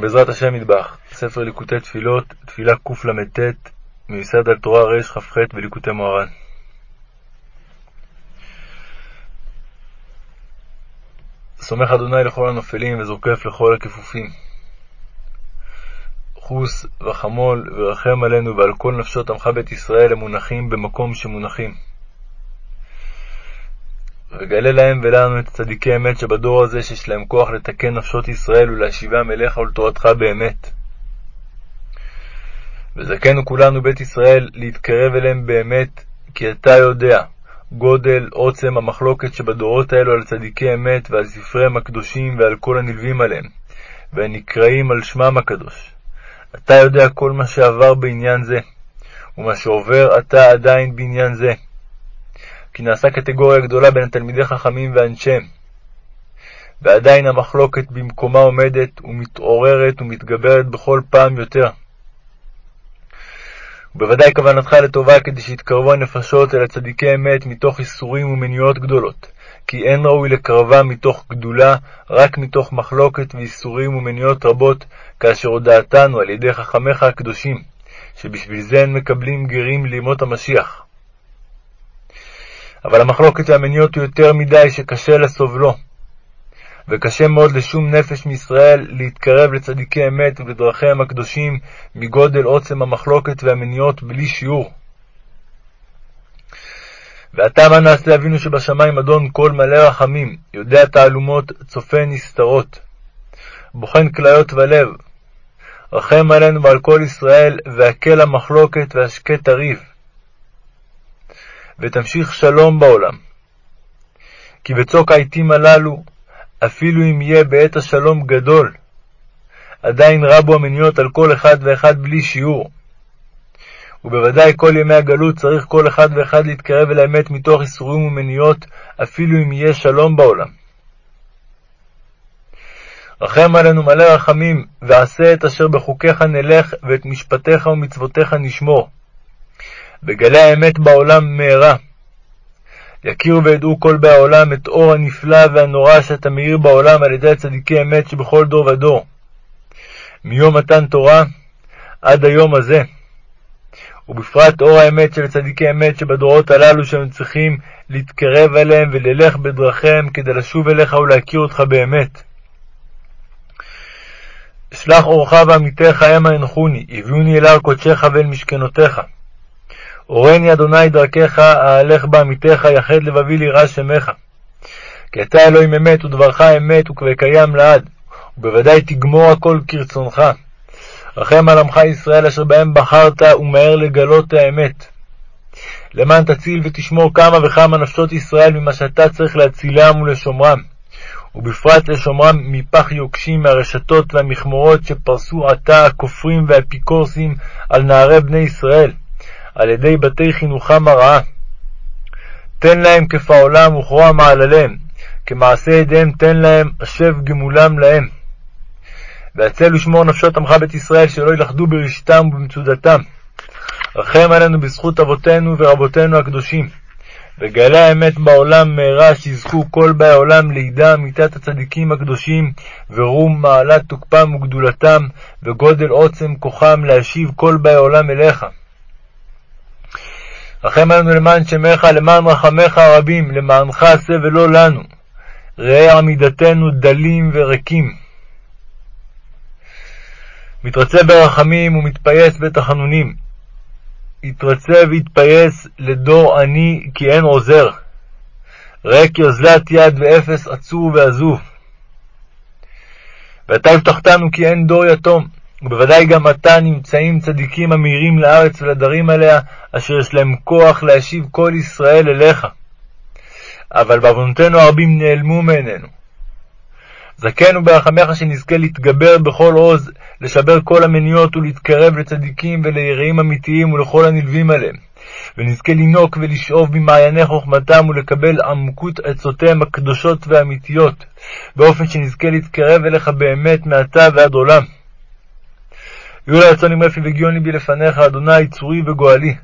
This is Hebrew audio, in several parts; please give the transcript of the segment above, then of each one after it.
בעזרת השם מטבח, ספר ליקוטי תפילות, תפילה קל"ט, מיוסד על תורה רכ"ח בליקוטי מוהר"ן. סומך אדוני לכל הנופלים וזוקף לכל הכפופים. חוס וחמול ורחם עלינו ועל כל נפשות עמך בית ישראל המונחים במקום שמונחים. וגלה להם ולנו את צדיקי אמת שבדור הזה, שיש להם כוח לתקן נפשות ישראל ולהשיבם אליך ולתורתך באמת. וזכנו כולנו בית ישראל להתקרב אליהם באמת, כי אתה יודע גודל, עוצם המחלוקת שבדורות האלו על צדיקי אמת ועל ספריהם הקדושים ועל כל הנלווים עליהם, והנקראים על שמם הקדוש. אתה יודע כל מה שעבר בעניין זה, ומה שעובר עתה עדיין בעניין זה. כי נעשה קטגוריה גדולה בין תלמידי חכמים ואנשיהם. ועדיין המחלוקת במקומה עומדת ומתעוררת ומתגברת בכל פעם יותר. ובוודאי כוונתך לטובה כדי שיתקרבו הנפשות אל הצדיקי אמת מתוך איסורים ומניעות גדולות, כי אין ראוי לקרבם מתוך גדולה, רק מתוך מחלוקת ואיסורים ומניעות רבות, כאשר הודעתנו על ידי חכמיך הקדושים, שבשביל זה הם מקבלים גרים לימות המשיח. אבל המחלוקת והמניעות הוא יותר מדי שקשה לסובלו, וקשה מאוד לשום נפש מישראל להתקרב לצדיקי אמת ולדרכיהם הקדושים מגודל עוצם המחלוקת והמניעות בלי שיעור. ועתה מה נעשה אבינו שבשמיים אדון כל מלא רחמים, יודע תעלומות, צופה נסתרות, בוחן כליות ולב, רחם עלינו ועל כל ישראל, והקל המחלוקת והשקט הריב. ותמשיך שלום בעולם. כי בצוק העתים הללו, אפילו אם יהיה בעת השלום גדול, עדיין רבו המניות על כל אחד ואחד בלי שיעור. ובוודאי כל ימי הגלות צריך כל אחד ואחד להתקרב אל האמת מתוך איסורים ומניות, אפילו אם יהיה שלום בעולם. רחם עלינו מלא רחמים, ועשה את אשר בחוקיך נלך, ואת משפטיך ומצוותיך נשמור. וגלי האמת בעולם מהרה. יכירו וידעו כל באי העולם את אור הנפלא והנורא שאתה מאיר בעולם על ידי הצדיקי אמת שבכל דור ודור. מיום מתן תורה עד היום הזה. ובפרט אור האמת של צדיקי אמת שבדורות הללו שהם צריכים להתקרב אליהם וללך בדרכיהם כדי לשוב אליך ולהכיר אותך באמת. שלח אורך ועמיתך המה הנחוני, הביאוני אל הר קודשך ואל משכנותיך. הורני אדוני דרכך, אהלך בעמיתך, יחד לבבי ליראה שמך. כי אתה אלוהים אמת, ודברך אמת, וקיים לעד, ובוודאי תגמור הכל כרצונך. רחם על עמך ישראל אשר בהם בחרת, ומהר לגלות האמת. למען תציל ותשמור כמה וכמה נפשות ישראל ממה שאתה צריך להצילם ולשומרם, ובפרט לשומרם מפח יוקשים מהרשתות והמכמורות שפרסו עתה הכופרים והאפיקורסים על נערי בני ישראל. על ידי בתי חינוכם הרעה. תן להם כפעולם וכרוע מעלליהם, כמעשה ידיהם תן להם, השב גמולם להם. והצל ושמור נפשות עמך בית ישראל, שלא ילכדו ברשתם ובמצודתם. רחם עלינו בזכות אבותינו ורבותינו הקדושים. וגלה האמת בעולם מהרה, שיזכו כל באי העולם לידע אמיתת הצדיקים הקדושים, ורום מעלת תוקפם וגדולתם, וגודל עוצם כוחם להשיב כל באי העולם אליך. רחם עלינו למען שמך, למען רחמך הרבים, למענך עשה ולא לנו. ראה עמידתנו דלים וריקים. מתרצה ברחמים ומתפייס בתחנונים. יתרצה ויתפייס לדור עני, כי אין עוזר. ראה כי אוזלת יד ואפס עצור ועזוב. ואתה הבטחתנו כי אין דור יתום. ובוודאי גם עתה נמצאים צדיקים המאירים לארץ ולדרים עליה, אשר יש להם כוח להשיב כל ישראל אליך. אבל בעוונותינו הרבים נעלמו מעינינו. זכנו ברחמך שנזכה להתגבר בכל עוז, לשבר כל המניות ולהתקרב לצדיקים וליראים אמיתיים ולכל הנלווים עליהם, ונזכה לנהוג ולשאוב ממעייני חוכמתם ולקבל עמקות עצותיהם הקדושות והאמיתיות, באופן שנזכה להתקרב אליך באמת מעתה ועד עולם. יהיו לרצון עם רפי וגיון ליבי לפניך, אדוני צורי וגואלי.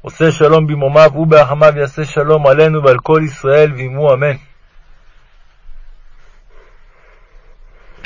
עושה שלום במרומיו וברחמיו יעשה שלום עלינו ועל כל ישראל, ואמרו אמן.